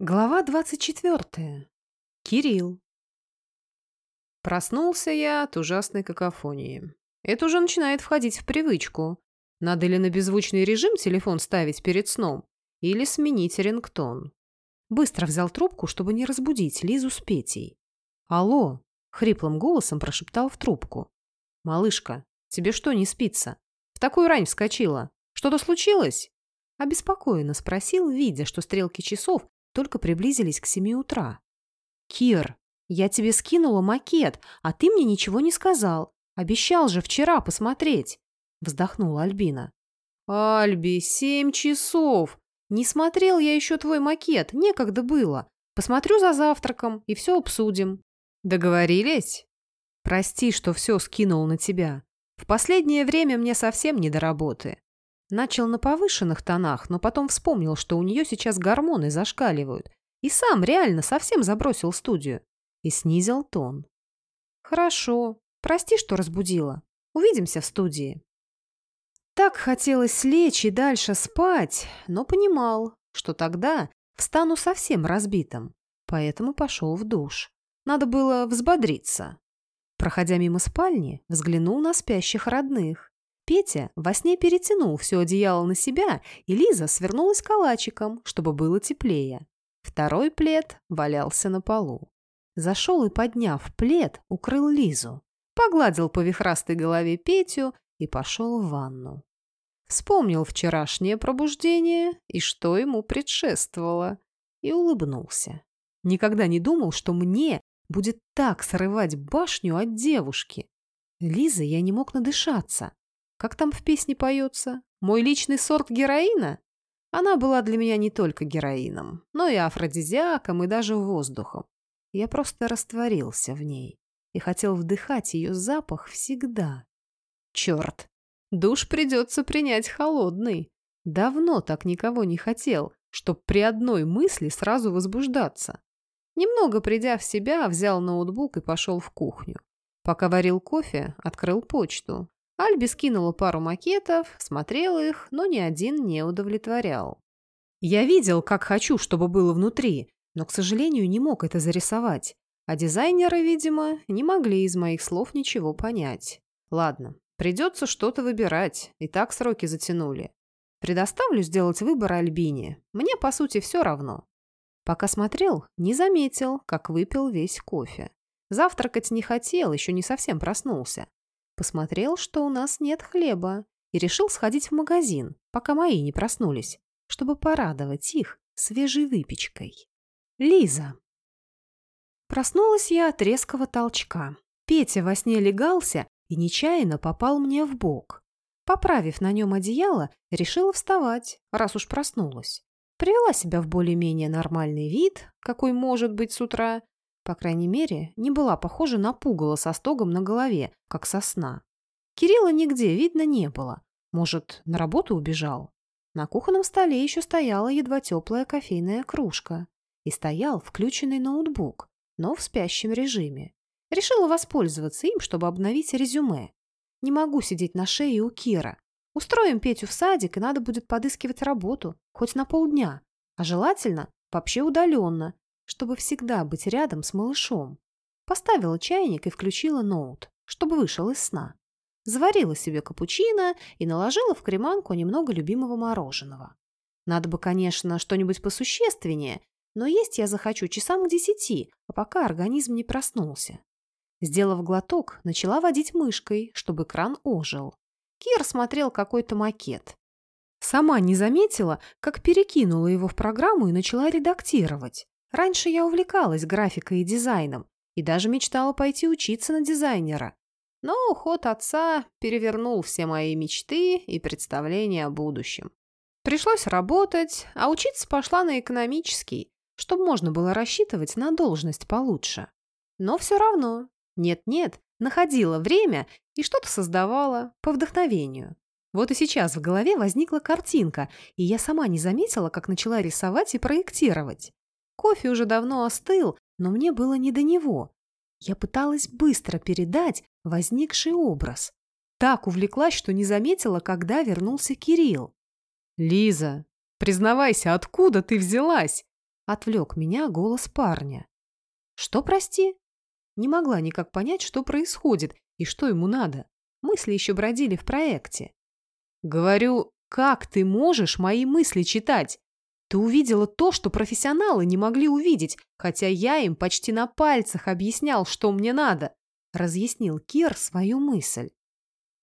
Глава 24. Кирилл. Проснулся я от ужасной какофонии. Это уже начинает входить в привычку. Надо ли на беззвучный режим телефон ставить перед сном, или сменить рингтон. Быстро взял трубку, чтобы не разбудить Лизу с Петей. «Алло!» — хриплым голосом прошептал в трубку. «Малышка, тебе что, не спится? В такую рань вскочила. Что-то случилось?» Обеспокоенно спросил, видя, что стрелки часов только приблизились к семи утра. «Кир, я тебе скинула макет, а ты мне ничего не сказал. Обещал же вчера посмотреть», — вздохнула Альбина. «Альби, семь часов! Не смотрел я еще твой макет, некогда было. Посмотрю за завтраком и все обсудим». «Договорились?» «Прости, что все скинул на тебя. В последнее время мне совсем не до работы. Начал на повышенных тонах, но потом вспомнил, что у нее сейчас гормоны зашкаливают. И сам реально совсем забросил студию. И снизил тон. «Хорошо. Прости, что разбудила. Увидимся в студии». Так хотелось лечь и дальше спать, но понимал, что тогда встану совсем разбитым, поэтому пошел в душ. Надо было взбодриться. Проходя мимо спальни, взглянул на спящих родных. Петя во сне перетянул все одеяло на себя, и Лиза свернулась калачиком, чтобы было теплее. Второй плед валялся на полу. Зашел и, подняв плед, укрыл Лизу. Погладил по вихрастой голове Петю и пошел в ванну. Вспомнил вчерашнее пробуждение и что ему предшествовало. И улыбнулся. Никогда не думал, что мне будет так срывать башню от девушки. Лиза я не мог надышаться. Как там в песне поется? Мой личный сорт героина? Она была для меня не только героином, но и афродизиаком, и даже воздухом. Я просто растворился в ней и хотел вдыхать ее запах всегда. Черт, душ придется принять холодный. Давно так никого не хотел, чтоб при одной мысли сразу возбуждаться. Немного придя в себя, взял ноутбук и пошел в кухню. Пока варил кофе, открыл почту. Альби скинула пару макетов, смотрел их, но ни один не удовлетворял. Я видел, как хочу, чтобы было внутри, но, к сожалению, не мог это зарисовать. А дизайнеры, видимо, не могли из моих слов ничего понять. Ладно, придется что-то выбирать, и так сроки затянули. Предоставлю сделать выбор Альбине. Мне, по сути, все равно. Пока смотрел, не заметил, как выпил весь кофе. Завтракать не хотел, еще не совсем проснулся. Посмотрел, что у нас нет хлеба, и решил сходить в магазин, пока мои не проснулись, чтобы порадовать их свежей выпечкой. Лиза. Проснулась я от резкого толчка. Петя во сне легался и нечаянно попал мне в бок. Поправив на нем одеяло, решила вставать, раз уж проснулась. Привела себя в более-менее нормальный вид, какой может быть с утра, по крайней мере, не была похожа на пугало со стогом на голове, как сосна. Кирилла нигде видно не было. Может, на работу убежал? На кухонном столе еще стояла едва теплая кофейная кружка. И стоял включенный ноутбук, но в спящем режиме. Решила воспользоваться им, чтобы обновить резюме. Не могу сидеть на шее у Кира. Устроим Петю в садик, и надо будет подыскивать работу, хоть на полдня. А желательно вообще удаленно, чтобы всегда быть рядом с малышом. Поставила чайник и включила ноут, чтобы вышел из сна. Заварила себе капучино и наложила в креманку немного любимого мороженого. Надо бы, конечно, что-нибудь посущественнее, но есть я захочу часам к десяти, а пока организм не проснулся. Сделав глоток, начала водить мышкой, чтобы кран ожил. Кир смотрел какой-то макет. Сама не заметила, как перекинула его в программу и начала редактировать. Раньше я увлекалась графикой и дизайном и даже мечтала пойти учиться на дизайнера. Но уход отца перевернул все мои мечты и представления о будущем. Пришлось работать, а учиться пошла на экономический, чтобы можно было рассчитывать на должность получше. Но все равно, нет-нет, находила время и что-то создавала по вдохновению. Вот и сейчас в голове возникла картинка, и я сама не заметила, как начала рисовать и проектировать. Кофе уже давно остыл, но мне было не до него. Я пыталась быстро передать возникший образ. Так увлеклась, что не заметила, когда вернулся Кирилл. «Лиза, признавайся, откуда ты взялась?» Отвлек меня голос парня. «Что, прости?» Не могла никак понять, что происходит и что ему надо. Мысли еще бродили в проекте. Говорю, как ты можешь мои мысли читать? Ты увидела то, что профессионалы не могли увидеть, хотя я им почти на пальцах объяснял, что мне надо. Разъяснил Кир свою мысль.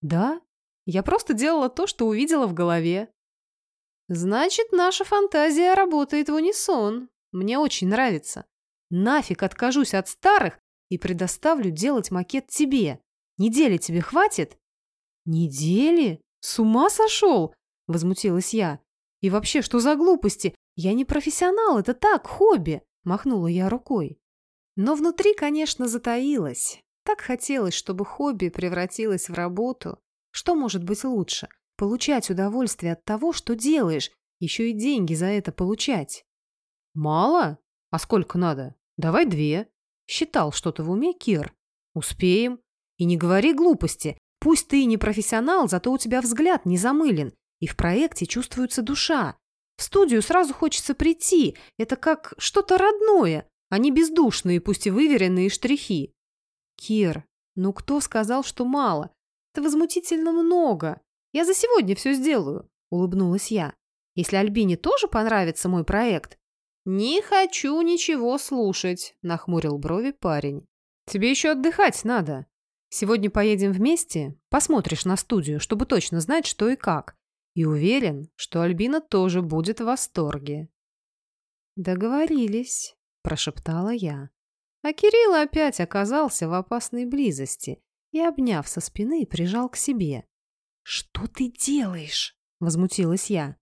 Да, я просто делала то, что увидела в голове. Значит, наша фантазия работает в унисон. Мне очень нравится. Нафиг откажусь от старых и предоставлю делать макет тебе. Недели тебе хватит? Недели? С ума сошел? Возмутилась я. И вообще, что за глупости? Я не профессионал, это так, хобби. Махнула я рукой. Но внутри, конечно, затаилась. Так хотелось, чтобы хобби превратилось в работу. Что может быть лучше? Получать удовольствие от того, что делаешь, еще и деньги за это получать. Мало? А сколько надо? Давай две. Считал что-то в уме Кир. Успеем. И не говори глупости. Пусть ты и не профессионал, зато у тебя взгляд не замылен, и в проекте чувствуется душа. В студию сразу хочется прийти. Это как что-то родное, а не бездушные, пусть и выверенные штрихи. Кир, ну кто сказал, что мало? Это возмутительно много. Я за сегодня все сделаю, улыбнулась я. Если Альбине тоже понравится мой проект, «Не хочу ничего слушать», — нахмурил брови парень. «Тебе еще отдыхать надо. Сегодня поедем вместе, посмотришь на студию, чтобы точно знать, что и как. И уверен, что Альбина тоже будет в восторге». «Договорились», — прошептала я. А Кирилл опять оказался в опасной близости и, обняв со спины, прижал к себе. «Что ты делаешь?» — возмутилась я.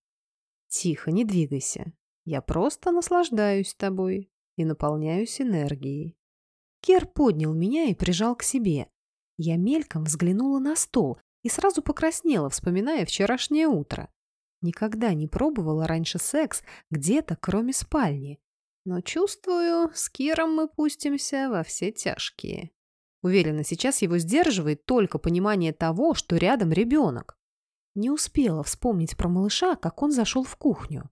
«Тихо, не двигайся. Я просто наслаждаюсь тобой и наполняюсь энергией. Кер поднял меня и прижал к себе. Я мельком взглянула на стол и сразу покраснела, вспоминая вчерашнее утро. Никогда не пробовала раньше секс где-то, кроме спальни. Но чувствую, с Киром мы пустимся во все тяжкие. Уверена, сейчас его сдерживает только понимание того, что рядом ребенок. Не успела вспомнить про малыша, как он зашел в кухню.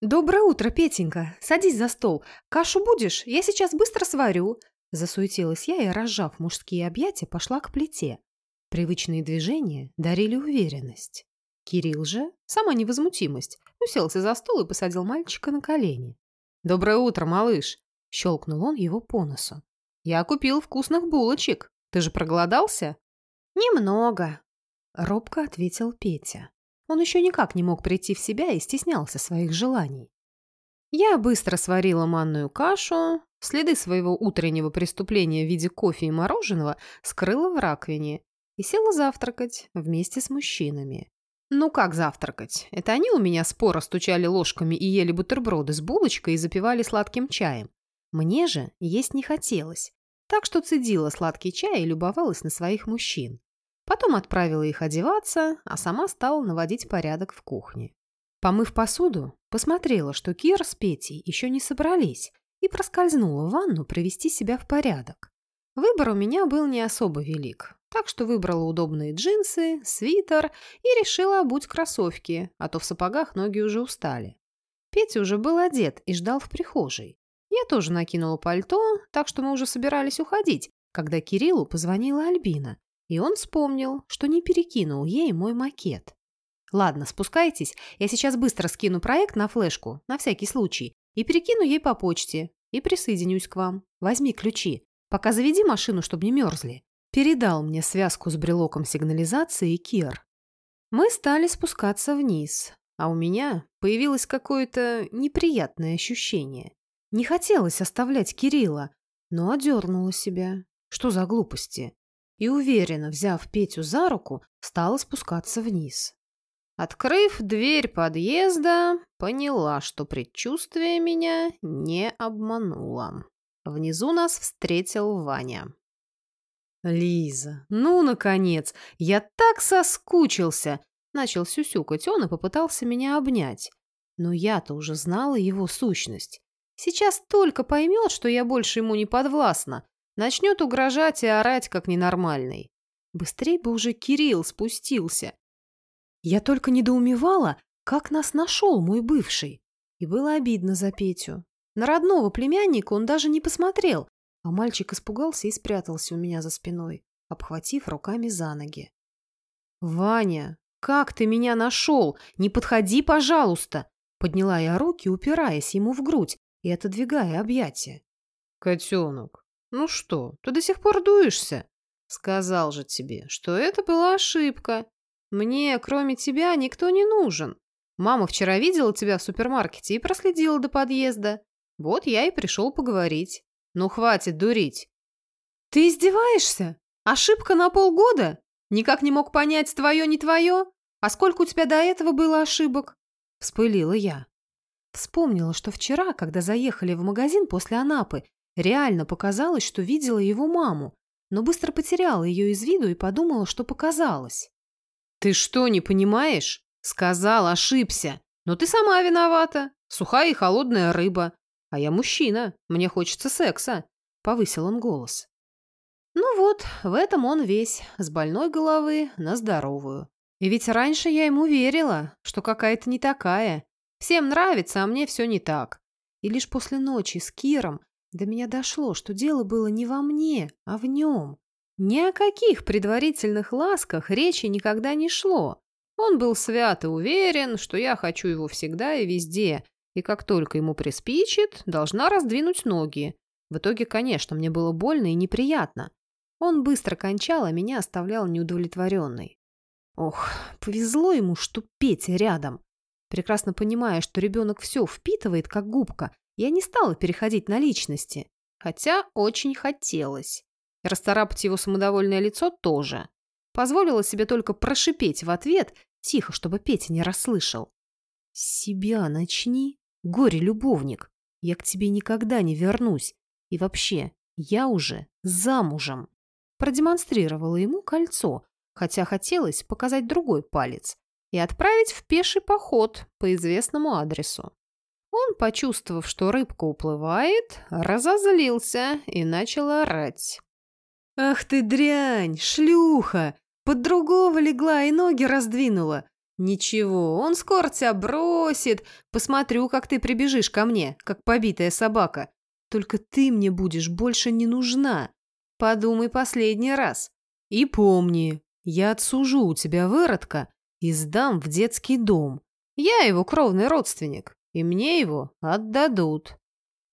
«Доброе утро, Петенька! Садись за стол. Кашу будешь? Я сейчас быстро сварю!» Засуетилась я и, разжав мужские объятия, пошла к плите. Привычные движения дарили уверенность. Кирилл же, сама невозмутимость, уселся за стол и посадил мальчика на колени. «Доброе утро, малыш!» – щелкнул он его по носу. «Я купил вкусных булочек. Ты же проголодался?» «Немного», – робко ответил Петя. Он еще никак не мог прийти в себя и стеснялся своих желаний. Я быстро сварила манную кашу, следы своего утреннего преступления в виде кофе и мороженого скрыла в раковине и села завтракать вместе с мужчинами. Ну как завтракать? Это они у меня споро стучали ложками и ели бутерброды с булочкой и запивали сладким чаем. Мне же есть не хотелось, так что цедила сладкий чай и любовалась на своих мужчин. Потом отправила их одеваться, а сама стала наводить порядок в кухне. Помыв посуду, посмотрела, что Кир с Петей еще не собрались, и проскользнула в ванну привести себя в порядок. Выбор у меня был не особо велик, так что выбрала удобные джинсы, свитер и решила обуть кроссовки, а то в сапогах ноги уже устали. Петя уже был одет и ждал в прихожей. Я тоже накинула пальто, так что мы уже собирались уходить, когда Кириллу позвонила Альбина и он вспомнил, что не перекинул ей мой макет. «Ладно, спускайтесь, я сейчас быстро скину проект на флешку, на всякий случай, и перекину ей по почте, и присоединюсь к вам. Возьми ключи. Пока заведи машину, чтобы не мерзли». Передал мне связку с брелоком сигнализации Кир. Мы стали спускаться вниз, а у меня появилось какое-то неприятное ощущение. Не хотелось оставлять Кирилла, но одернула себя. Что за глупости? и, уверенно взяв Петю за руку, стала спускаться вниз. Открыв дверь подъезда, поняла, что предчувствие меня не обмануло. Внизу нас встретил Ваня. «Лиза, ну, наконец! Я так соскучился!» Начал сюсюкать он и попытался меня обнять. Но я-то уже знала его сущность. Сейчас только поймет, что я больше ему не подвластна, Начнет угрожать и орать, как ненормальный. Быстрей бы уже Кирилл спустился. Я только недоумевала, как нас нашел мой бывший. И было обидно за Петю. На родного племянника он даже не посмотрел, а мальчик испугался и спрятался у меня за спиной, обхватив руками за ноги. «Ваня, как ты меня нашел? Не подходи, пожалуйста!» Подняла я руки, упираясь ему в грудь и отодвигая объятия. «Котенок, ну что, ты до сих пор дуешься?» «Сказал же тебе, что это была ошибка. Мне, кроме тебя, никто не нужен. Мама вчера видела тебя в супермаркете и проследила до подъезда. Вот я и пришел поговорить. Ну, хватит дурить». «Ты издеваешься? Ошибка на полгода? Никак не мог понять, твое, не твое? А сколько у тебя до этого было ошибок?» Вспылила я. Вспомнила, что вчера, когда заехали в магазин после Анапы, реально показалось, что видела его маму, но быстро потеряла ее из виду и подумала, что показалось. «Ты что, не понимаешь? Сказал, ошибся. Но ты сама виновата. Сухая и холодная рыба. А я мужчина, мне хочется секса», — повысил он голос. Ну вот, в этом он весь, с больной головы на здоровую. И ведь раньше я ему верила, что какая-то не такая. Всем нравится, а мне все не так. И лишь после ночи с Киром до меня дошло, что дело было не во мне, а в нем. Ни о каких предварительных ласках речи никогда не шло. Он был свято уверен, что я хочу его всегда и везде, и как только ему приспичит, должна раздвинуть ноги. В итоге, конечно, мне было больно и неприятно. Он быстро кончал, а меня оставлял неудовлетворенной. Ох, повезло ему, что Петя рядом. Прекрасно понимая, что ребенок все впитывает, как губка, я не стала переходить на личности. Хотя очень хотелось. Расцарапать его самодовольное лицо тоже. Позволила себе только прошипеть в ответ, тихо, чтобы Петя не расслышал. «Себя начни, горе-любовник. Я к тебе никогда не вернусь. И вообще, я уже замужем». Продемонстрировала ему кольцо, хотя хотелось показать другой палец и отправить в пеший поход по известному адресу. Он, почувствовав, что рыбка уплывает, разозлился и начал орать. «Ах ты дрянь, шлюха! Под другого легла и ноги раздвинула. Ничего, он скоро тебя бросит. Посмотрю, как ты прибежишь ко мне, как побитая собака. Только ты мне будешь больше не нужна. Подумай последний раз. И помни, я отсужу у тебя выродка и сдам в детский дом. Я его кровный родственник, и мне его отдадут».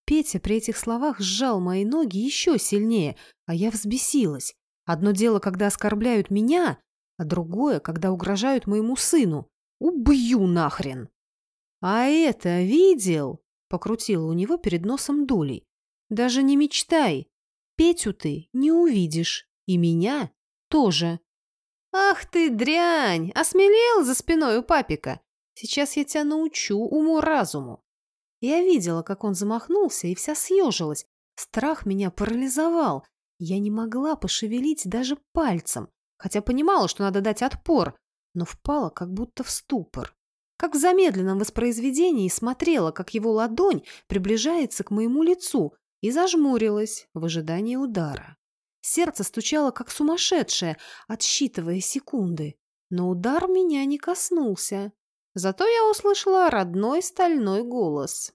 Петя при этих словах сжал мои ноги еще сильнее, а я взбесилась. Одно дело, когда оскорбляют меня, а другое, когда угрожают моему сыну. Убью нахрен! «А это видел?» — покрутила у него перед носом дулей. «Даже не мечтай. Петю ты не увидишь. И меня тоже». «Ах ты, дрянь! Осмелел за спиной у папика! Сейчас я тебя научу уму-разуму!» Я видела, как он замахнулся, и вся съежилась. Страх меня парализовал. Я не могла пошевелить даже пальцем, хотя понимала, что надо дать отпор, но впала как будто в ступор. Как в замедленном воспроизведении смотрела, как его ладонь приближается к моему лицу, и зажмурилась в ожидании удара. Сердце стучало как сумасшедшее, отсчитывая секунды. Но удар меня не коснулся. Зато я услышала родной стальной голос.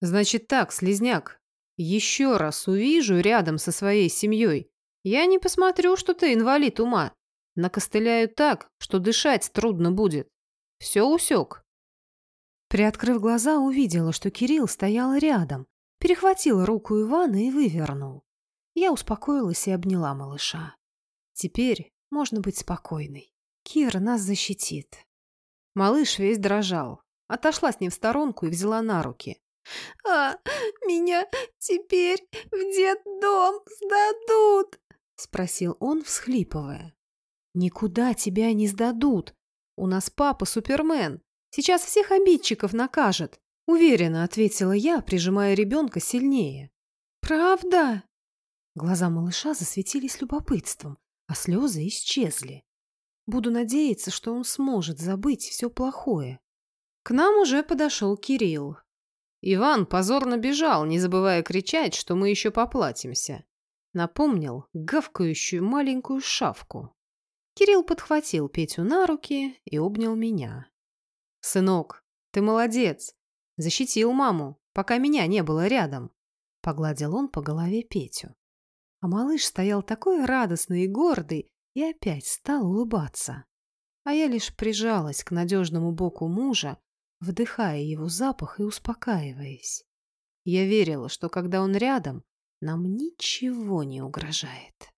«Значит так, слезняк, еще раз увижу рядом со своей семьей. Я не посмотрю, что ты инвалид ума. Накостыляю так, что дышать трудно будет. Все усек». Приоткрыв глаза, увидела, что Кирилл стоял рядом, перехватил руку Ивана и вывернул. Я успокоилась и обняла малыша. Теперь можно быть спокойной. Кира нас защитит. Малыш весь дрожал. Отошла с ним в сторонку и взяла на руки. «А меня теперь в детдом сдадут?» — спросил он, всхлипывая. «Никуда тебя не сдадут. У нас папа Супермен. Сейчас всех обидчиков накажет», — уверенно ответила я, прижимая ребенка сильнее. «Правда?» Глаза малыша засветились любопытством, а слезы исчезли. Буду надеяться, что он сможет забыть все плохое. К нам уже подошел Кирилл. Иван позорно бежал, не забывая кричать, что мы еще поплатимся. Напомнил гавкающую маленькую шавку. Кирилл подхватил Петю на руки и обнял меня. «Сынок, ты молодец. Защитил маму. пока меня не было рядом», — погладил он по голове Петю. А малыш стоял такой радостный и гордый и опять стал улыбаться. А я лишь прижалась к надежному боку мужа, вдыхая его запах и успокаиваясь. Я верила, что когда он рядом, нам ничего не угрожает.